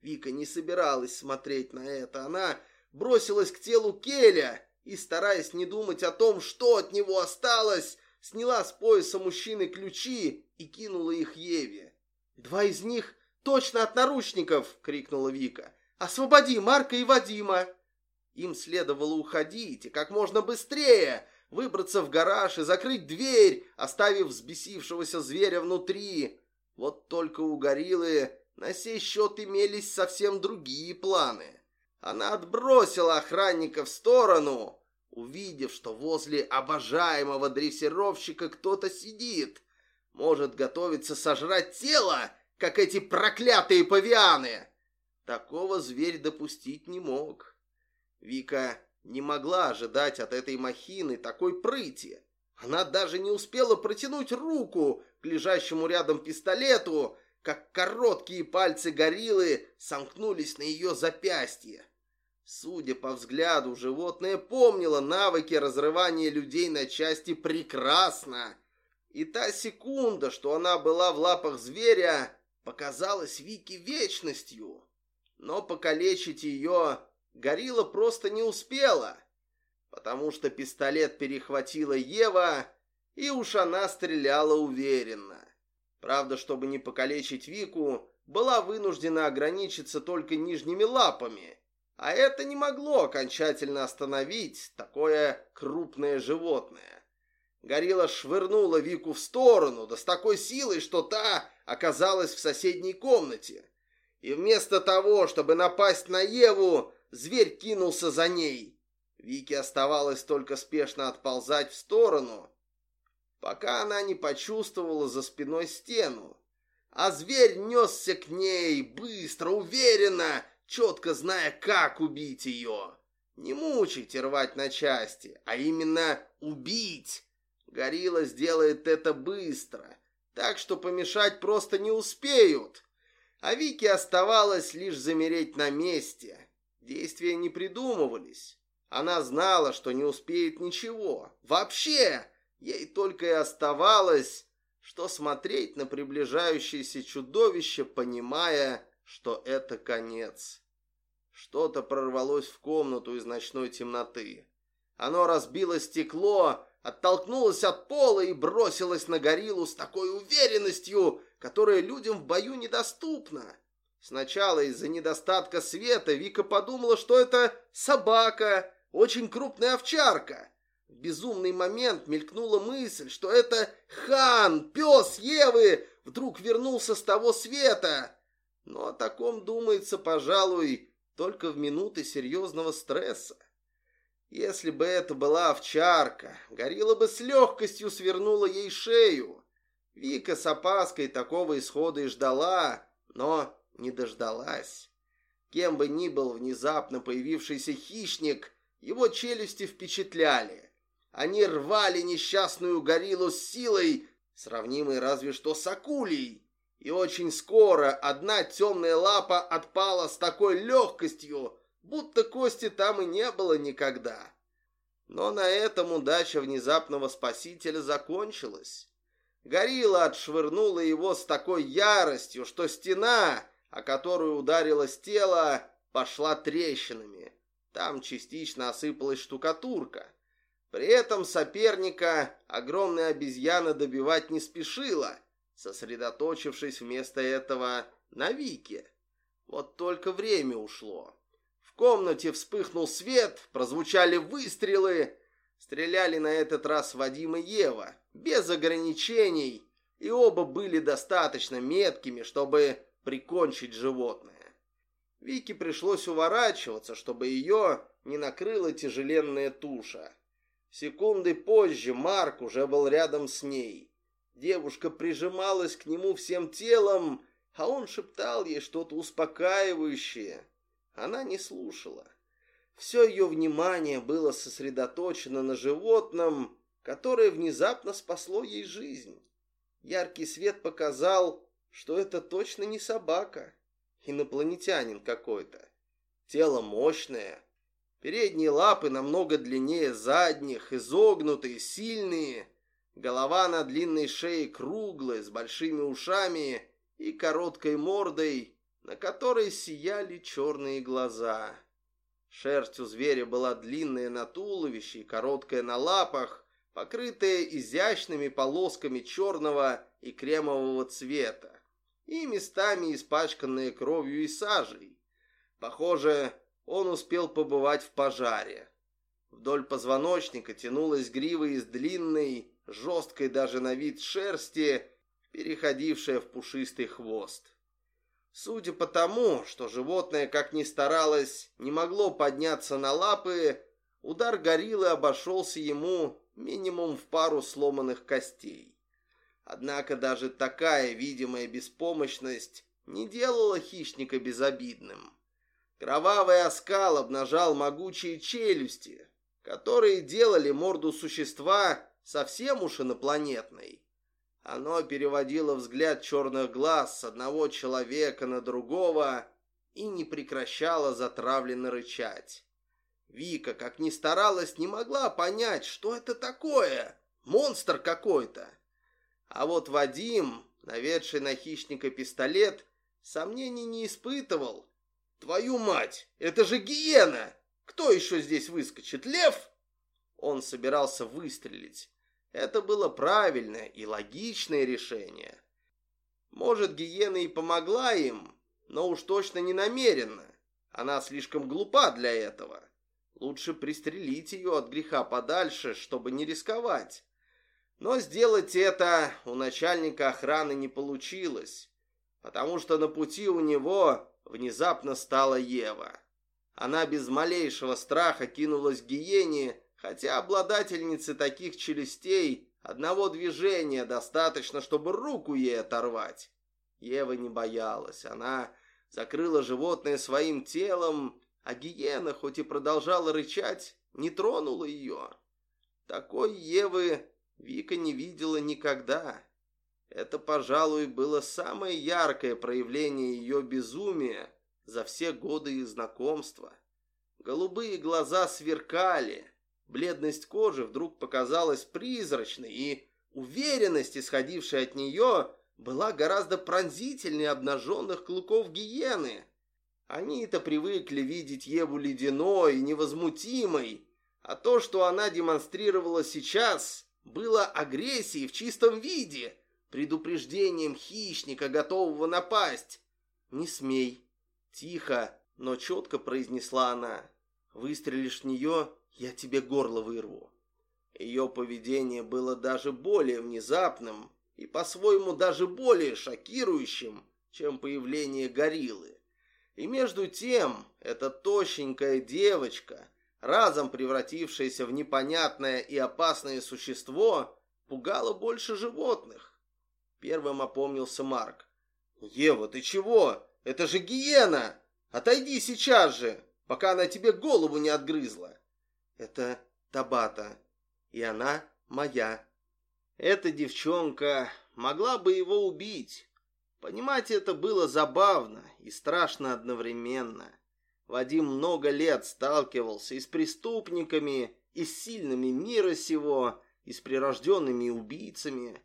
Вика не собиралась смотреть на это. Она бросилась к телу Келя и, стараясь не думать о том, что от него осталось, сняла с пояса мужчины ключи и кинула их Еве. «Два из них точно от наручников!» — крикнула Вика. «Освободи Марка и Вадима!» Им следовало уходить и как можно быстрее выбраться в гараж и закрыть дверь, оставив взбесившегося зверя внутри. Вот только у гориллы на сей счет имелись совсем другие планы. Она отбросила охранника в сторону, увидев, что возле обожаемого дрессировщика кто-то сидит. Может готовиться сожрать тело, как эти проклятые павианы. Такого зверь допустить не мог. Вика не могла ожидать от этой махины такой прыти. Она даже не успела протянуть руку к лежащему рядом пистолету, как короткие пальцы гориллы сомкнулись на ее запястье. Судя по взгляду, животное помнило навыки разрывания людей на части прекрасно. И та секунда, что она была в лапах зверя, показалась Вике вечностью. Но покалечить ее горилла просто не успела, потому что пистолет перехватила Ева, и уж она стреляла уверенно. Правда, чтобы не покалечить Вику, была вынуждена ограничиться только нижними лапами – а это не могло окончательно остановить такое крупное животное. Горилла швырнула Вику в сторону, да с такой силой, что та оказалась в соседней комнате. И вместо того, чтобы напасть на Еву, зверь кинулся за ней. Вике оставалось только спешно отползать в сторону, пока она не почувствовала за спиной стену. А зверь несся к ней быстро, уверенно, четко зная, как убить ее. Не мучить и рвать на части, а именно убить. Горилла сделает это быстро, так что помешать просто не успеют. А Вике оставалось лишь замереть на месте. Действия не придумывались. Она знала, что не успеет ничего. Вообще, ей только и оставалось, что смотреть на приближающееся чудовище, понимая, что это конец. Что-то прорвалось в комнату из ночной темноты. Оно разбило стекло, оттолкнулось от пола и бросилось на гориллу с такой уверенностью, которая людям в бою недоступна. Сначала из-за недостатка света Вика подумала, что это собака, очень крупная овчарка. В безумный момент мелькнула мысль, что это хан, пес Евы, вдруг вернулся с того света. Но о таком думается, пожалуй, только в минуты серьезного стресса. Если бы это была овчарка, горилла бы с легкостью свернула ей шею. Вика с опаской такого исхода и ждала, но не дождалась. Кем бы ни был внезапно появившийся хищник, его челюсти впечатляли. Они рвали несчастную гориллу с силой, сравнимой разве что с акулей. И очень скоро одна темная лапа отпала с такой легкостью, будто кости там и не было никогда. Но на этом удача внезапного спасителя закончилась. Горилла отшвырнула его с такой яростью, что стена, о которую ударилось тело, пошла трещинами. Там частично осыпалась штукатурка. При этом соперника огромная обезьяна добивать не спешила, сосредоточившись вместо этого на Вике. Вот только время ушло. В комнате вспыхнул свет, прозвучали выстрелы. Стреляли на этот раз Вадим и Ева, без ограничений, и оба были достаточно меткими, чтобы прикончить животное. Вике пришлось уворачиваться, чтобы ее не накрыла тяжеленная туша. Секунды позже Марк уже был рядом с ней. Девушка прижималась к нему всем телом, а он шептал ей что-то успокаивающее. Она не слушала. Все ее внимание было сосредоточено на животном, которое внезапно спасло ей жизнь. Яркий свет показал, что это точно не собака, инопланетянин какой-то. Тело мощное, передние лапы намного длиннее задних, изогнутые, сильные, голова на длинной шее круглая, с большими ушами и короткой мордой, на которой сияли черные глаза. Шерсть у зверя была длинная на туловище и короткая на лапах, покрытая изящными полосками черного и кремового цвета и местами испачканная кровью и сажей. Похоже, он успел побывать в пожаре. Вдоль позвоночника тянулась грива из длинной, жесткой даже на вид шерсти, переходившая в пушистый хвост. Судя по тому, что животное, как ни старалось, не могло подняться на лапы, удар гориллы обошелся ему минимум в пару сломанных костей. Однако даже такая видимая беспомощность не делала хищника безобидным. Кровавый оскал обнажал могучие челюсти, которые делали морду существа совсем уж инопланетной. Оно переводило взгляд черных глаз с одного человека на другого и не прекращало затравленно рычать. Вика, как ни старалась, не могла понять, что это такое. Монстр какой-то. А вот Вадим, наведший на хищника пистолет, сомнений не испытывал. «Твою мать, это же гиена! Кто еще здесь выскочит? Лев?» Он собирался выстрелить, это было правильное и логичное решение. Может, гиена и помогла им, но уж точно не намеренно. Она слишком глупа для этого. Лучше пристрелить ее от греха подальше, чтобы не рисковать. Но сделать это у начальника охраны не получилось, потому что на пути у него внезапно стала Ева. Она без малейшего страха кинулась к гиене, хотя обладательнице таких челюстей одного движения достаточно, чтобы руку ей оторвать. Ева не боялась, она закрыла животное своим телом, а гиена, хоть и продолжала рычать, не тронула ее. Такой Евы Вика не видела никогда. Это, пожалуй, было самое яркое проявление ее безумия за все годы их знакомства. Голубые глаза сверкали, Бледность кожи вдруг показалась призрачной, и уверенность, исходившая от нее, была гораздо пронзительнее обнаженных клыков гиены. Они-то привыкли видеть Еву ледяной невозмутимой, а то, что она демонстрировала сейчас, было агрессией в чистом виде, предупреждением хищника, готового напасть. «Не смей!» Тихо, но четко произнесла она. «Выстрелишь в нее, я тебе горло вырву. Ее поведение было даже более внезапным и по-своему даже более шокирующим, чем появление гориллы. И между тем, эта тощенькая девочка, разом превратившаяся в непонятное и опасное существо, пугала больше животных. Первым опомнился Марк. «Ева, ты чего? Это же гиена! Отойди сейчас же, пока она тебе голову не отгрызла!» Это Табата, и она моя. Эта девчонка могла бы его убить. Понимать это было забавно и страшно одновременно. Вадим много лет сталкивался и с преступниками, и с сильными мира сего, и с прирожденными убийцами.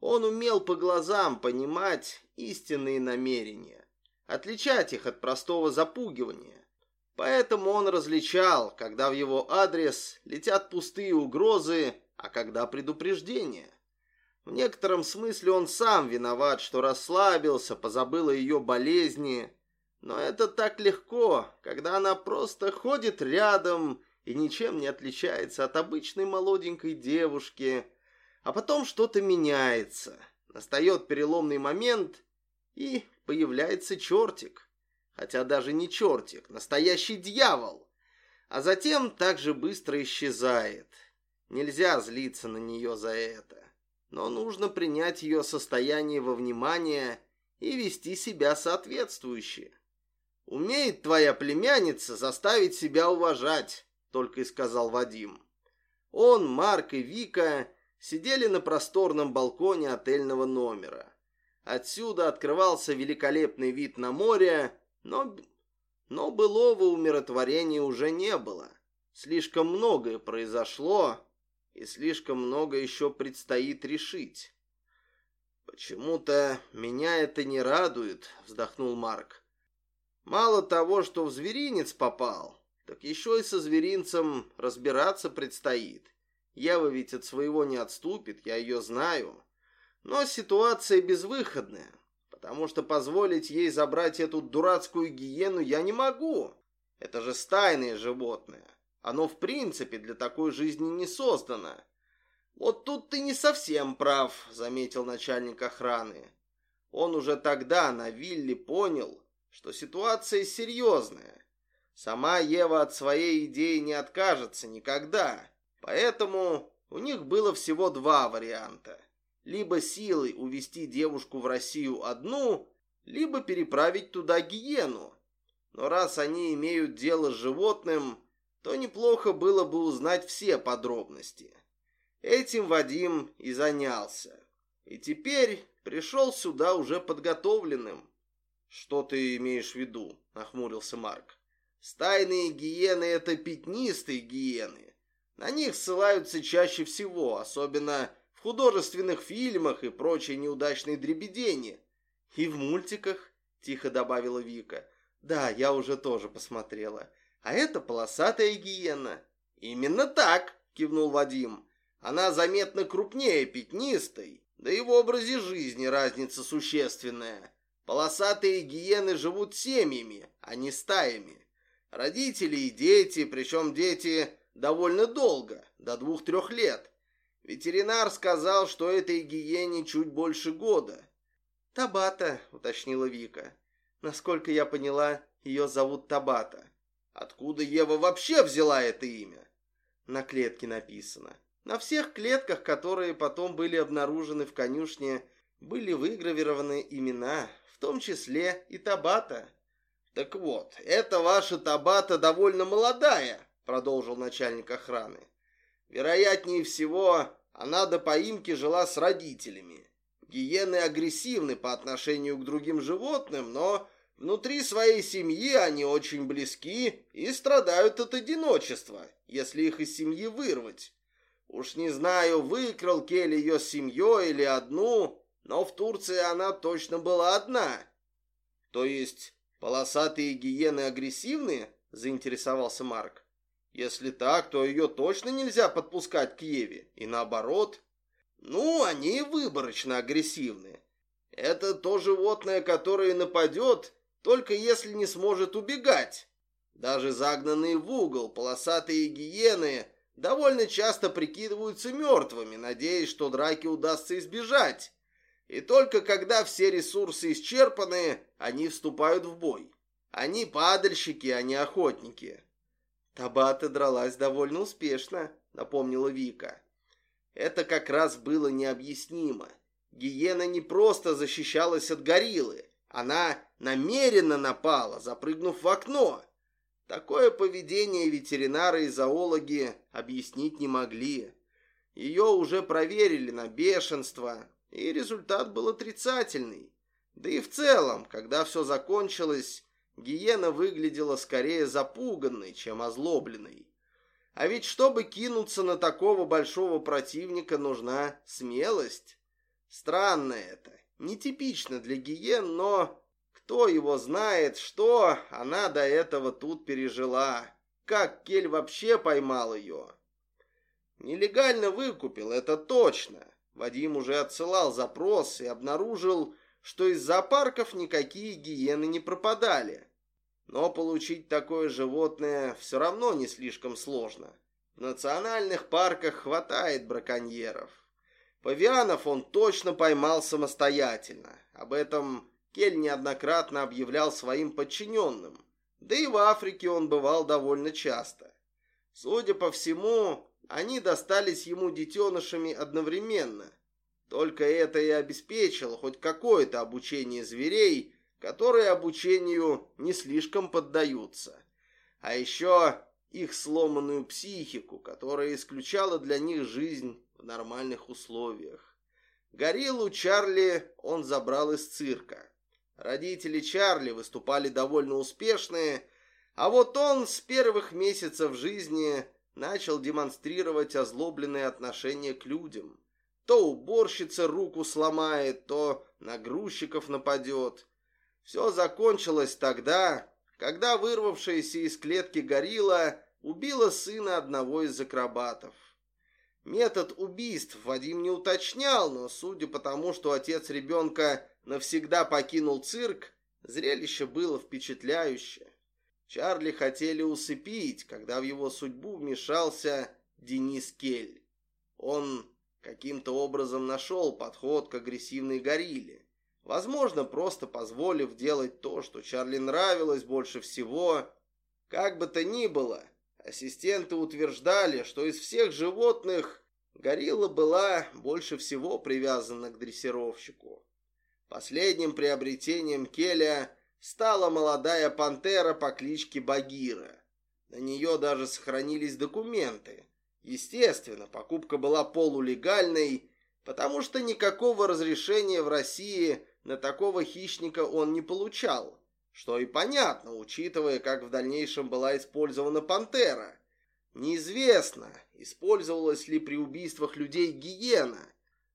Он умел по глазам понимать истинные намерения, отличать их от простого запугивания. Поэтому он различал, когда в его адрес летят пустые угрозы, а когда предупреждения. В некотором смысле он сам виноват, что расслабился, позабыл о ее болезни. Но это так легко, когда она просто ходит рядом и ничем не отличается от обычной молоденькой девушки. А потом что-то меняется. Настает переломный момент, и появляется чертик хотя даже не чертик, настоящий дьявол. А затем так же быстро исчезает. Нельзя злиться на нее за это. Но нужно принять ее состояние во внимание и вести себя соответствующе. Умеет твоя племянница заставить себя уважать, только и сказал Вадим. Он, Марк и Вика сидели на просторном балконе отельного номера. Отсюда открывался великолепный вид на море, но, но былого умиротворения уже не было. Слишком многое произошло, и слишком много еще предстоит решить. «Почему-то меня это не радует», — вздохнул Марк. «Мало того, что в зверинец попал, так еще и со зверинцем разбираться предстоит. Ева ведь от своего не отступит, я ее знаю. Но ситуация безвыходная, потому что позволить ей забрать эту дурацкую гиену я не могу. Это же стайное животное. Оно в принципе для такой жизни не создано. Вот тут ты не совсем прав, заметил начальник охраны. Он уже тогда на вилле понял, что ситуация серьезная. Сама Ева от своей идеи не откажется никогда. Поэтому у них было всего два варианта. Либо силой увести девушку в Россию одну, либо переправить туда гиену. Но раз они имеют дело с животным, то неплохо было бы узнать все подробности. Этим Вадим и занялся. И теперь пришел сюда уже подготовленным. «Что ты имеешь в виду?» – нахмурился Марк. «Стайные гиены – это пятнистые гиены. На них ссылаются чаще всего, особенно в художественных фильмах и прочей неудачной дребедени. И в мультиках, тихо добавила Вика. Да, я уже тоже посмотрела. А это полосатая гиена. Именно так, кивнул Вадим. Она заметно крупнее пятнистой, да и в образе жизни разница существенная. Полосатые гиены живут семьями, а не стаями. Родители и дети, причем дети довольно долго, до двух-трех лет. Ветеринар сказал, что этой гиене чуть больше года. «Табата», — уточнила Вика. «Насколько я поняла, ее зовут Табата». Откуда Ева вообще взяла это имя? На клетке написано. На всех клетках, которые потом были обнаружены в конюшне, были выгравированы имена, в том числе и Табата. Так вот, эта ваша Табата довольно молодая, продолжил начальник охраны. Вероятнее всего, она до поимки жила с родителями. Гиены агрессивны по отношению к другим животным, но Внутри своей семьи они очень близки и страдают от одиночества, если их из семьи вырвать. Уж не знаю, выкрал Келли ее с семьей или одну, но в Турции она точно была одна. То есть полосатые гиены агрессивные? Заинтересовался Марк. Если так, то ее точно нельзя подпускать к Еве. И наоборот. Ну, они выборочно агрессивны. Это то животное, которое нападет, только если не сможет убегать. Даже загнанные в угол полосатые гиены довольно часто прикидываются мертвыми, надеясь, что драки удастся избежать. И только когда все ресурсы исчерпаны, они вступают в бой. Они падальщики, а не охотники. Табата дралась довольно успешно, напомнила Вика. Это как раз было необъяснимо. Гиена не просто защищалась от гориллы, она намеренно напала, запрыгнув в окно. Такое поведение ветеринары и зоологи объяснить не могли. Ее уже проверили на бешенство, и результат был отрицательный. Да и в целом, когда все закончилось, гиена выглядела скорее запуганной, чем озлобленной. А ведь чтобы кинуться на такого большого противника, нужна смелость. Странно это, нетипично для гиен, но кто его знает, что она до этого тут пережила? Как Кель вообще поймал ее? Нелегально выкупил, это точно. Вадим уже отсылал запрос и обнаружил, что из зоопарков никакие гиены не пропадали. Но получить такое животное все равно не слишком сложно. В национальных парках хватает браконьеров. Павианов он точно поймал самостоятельно. Об этом Кель неоднократно объявлял своим подчиненным. Да и в Африке он бывал довольно часто. Судя по всему, они достались ему детенышами одновременно. Только это и обеспечило хоть какое-то обучение зверей, которые обучению не слишком поддаются. А еще их сломанную психику, которая исключала для них жизнь в нормальных условиях. Гориллу Чарли он забрал из цирка. Родители Чарли выступали довольно успешные, а вот он с первых месяцев жизни начал демонстрировать озлобленное отношение к людям. То уборщица руку сломает, то на грузчиков нападет. Все закончилось тогда, когда вырвавшаяся из клетки горилла убила сына одного из акробатов. Метод убийств Вадим не уточнял, но судя по тому, что отец ребенка навсегда покинул цирк, зрелище было впечатляющее. Чарли хотели усыпить, когда в его судьбу вмешался Денис Кель. Он каким-то образом нашел подход к агрессивной горилле. Возможно, просто позволив делать то, что Чарли нравилось больше всего. Как бы то ни было, ассистенты утверждали, что из всех животных горилла была больше всего привязана к дрессировщику. Последним приобретением Келя стала молодая пантера по кличке Багира. На нее даже сохранились документы. Естественно, покупка была полулегальной, потому что никакого разрешения в России на такого хищника он не получал. Что и понятно, учитывая, как в дальнейшем была использована пантера. Неизвестно, использовалась ли при убийствах людей гиена.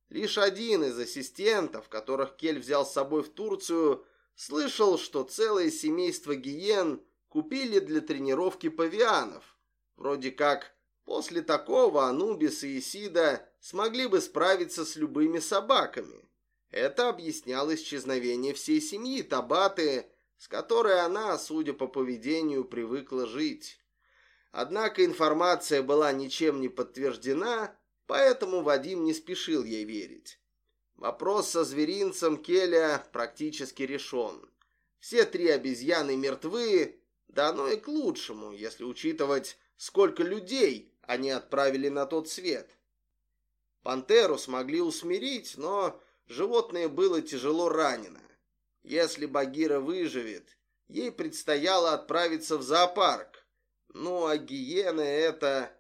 Лишь один из ассистентов, которых Кель взял с собой в Турцию, слышал, что целое семейство гиен купили для тренировки павианов. Вроде как после такого Анубис и Исида смогли бы справиться с любыми собаками. Это объясняло исчезновение всей семьи Табаты, с которой она, судя по поведению, привыкла жить. Однако информация была ничем не подтверждена, поэтому Вадим не спешил ей верить. Вопрос со зверинцем Келя практически решен. Все три обезьяны мертвы, да оно и к лучшему, если учитывать, сколько людей они отправили на тот свет. Пантеру смогли усмирить, но животное было тяжело ранено. Если Багира выживет, ей предстояло отправиться в зоопарк. Ну, а гиены это...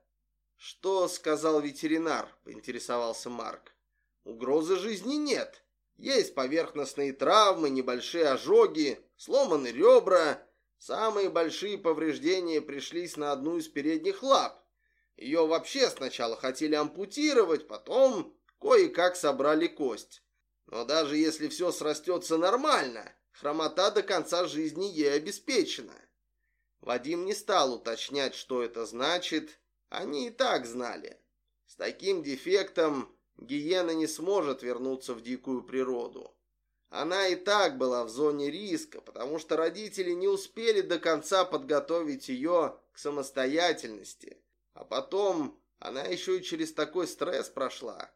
Что сказал ветеринар, поинтересовался Марк. Угрозы жизни нет. Есть поверхностные травмы, небольшие ожоги, сломаны ребра. Самые большие повреждения пришлись на одну из передних лап. Ее вообще сначала хотели ампутировать, потом кое-как собрали кость. Но даже если все срастется нормально, хромота до конца жизни ей обеспечена. Вадим не стал уточнять, что это значит. Они и так знали. С таким дефектом гиена не сможет вернуться в дикую природу. Она и так была в зоне риска, потому что родители не успели до конца подготовить ее к самостоятельности. А потом она еще и через такой стресс прошла.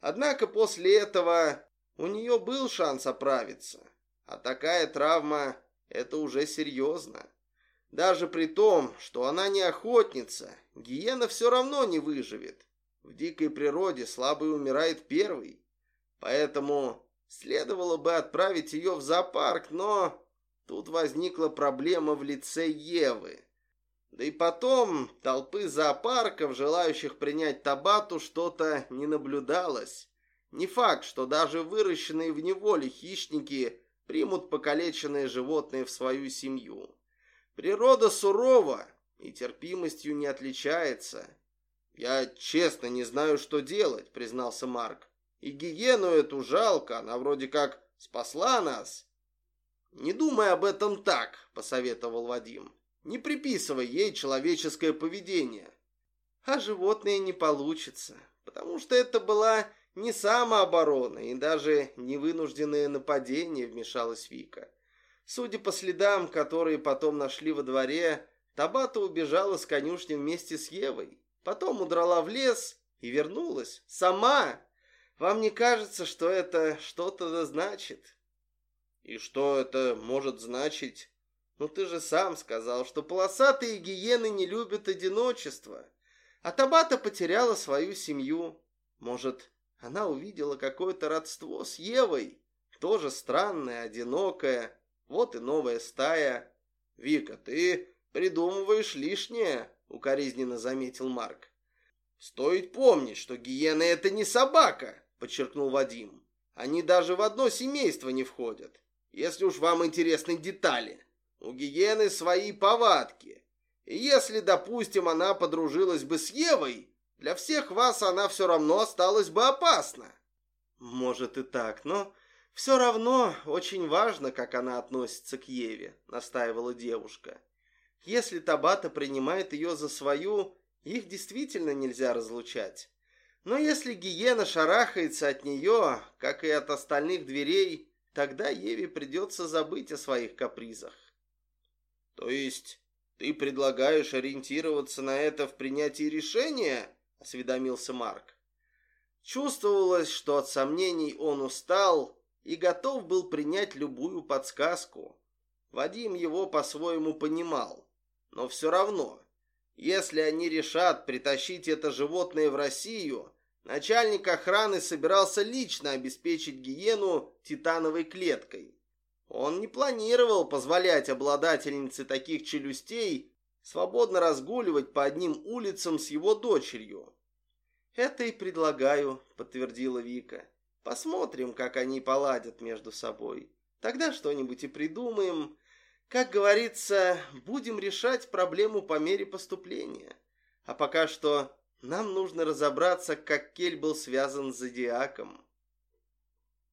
Однако после этого у нее был шанс оправиться. А такая травма – это уже серьезно. Даже при том, что она не охотница, гиена все равно не выживет. В дикой природе слабый умирает первый. Поэтому следовало бы отправить ее в зоопарк, но тут возникла проблема в лице Евы. Да и потом толпы зоопарков, желающих принять Табату, что-то не наблюдалось. Не факт, что даже выращенные в неволе хищники примут покалеченное животное в свою семью. Природа сурова и терпимостью не отличается. «Я честно не знаю, что делать», — признался Марк. «И гиену эту жалко, она вроде как спасла нас». «Не думай об этом так», — посоветовал Вадим. «Не приписывай ей человеческое поведение». «А животное не получится, потому что это была не самооборона и даже не вынужденное нападение вмешалась Вика. Судя по следам, которые потом нашли во дворе, Табата убежала с конюшни вместе с Евой. Потом удрала в лес и вернулась. Сама! Вам не кажется, что это что-то значит? И что это может значить? Ну ты же сам сказал, что полосатые гиены не любят одиночество. А Табата потеряла свою семью. Может, она увидела какое-то родство с Евой, тоже странное, одинокое. Вот и новая стая. Вика, ты придумываешь лишнее, укоризненно заметил Марк. Стоит помнить, что гиены это не собака, подчеркнул Вадим. Они даже в одно семейство не входят. Если уж вам интересны детали. У гиены свои повадки. И если, допустим, она подружилась бы с Евой, для всех вас она все равно осталась бы опасна. Может и так, но все равно очень важно, как она относится к Еве, настаивала девушка. Если Табата принимает ее за свою, их действительно нельзя разлучать. Но если гиена шарахается от нее, как и от остальных дверей, тогда Еве придется забыть о своих капризах. То есть ты предлагаешь ориентироваться на это в принятии решения? осведомился Марк. Чувствовалось, что от сомнений он устал и готов был принять любую подсказку. Вадим его по-своему понимал, но все равно, если они решат притащить это животное в Россию, начальник охраны собирался лично обеспечить гиену титановой клеткой. Он не планировал позволять обладательнице таких челюстей свободно разгуливать по одним улицам с его дочерью. «Это и предлагаю», — подтвердила Вика. «Посмотрим, как они поладят между собой. Тогда что-нибудь и придумаем. Как говорится, будем решать проблему по мере поступления. А пока что нам нужно разобраться, как Кель был связан с Зодиаком».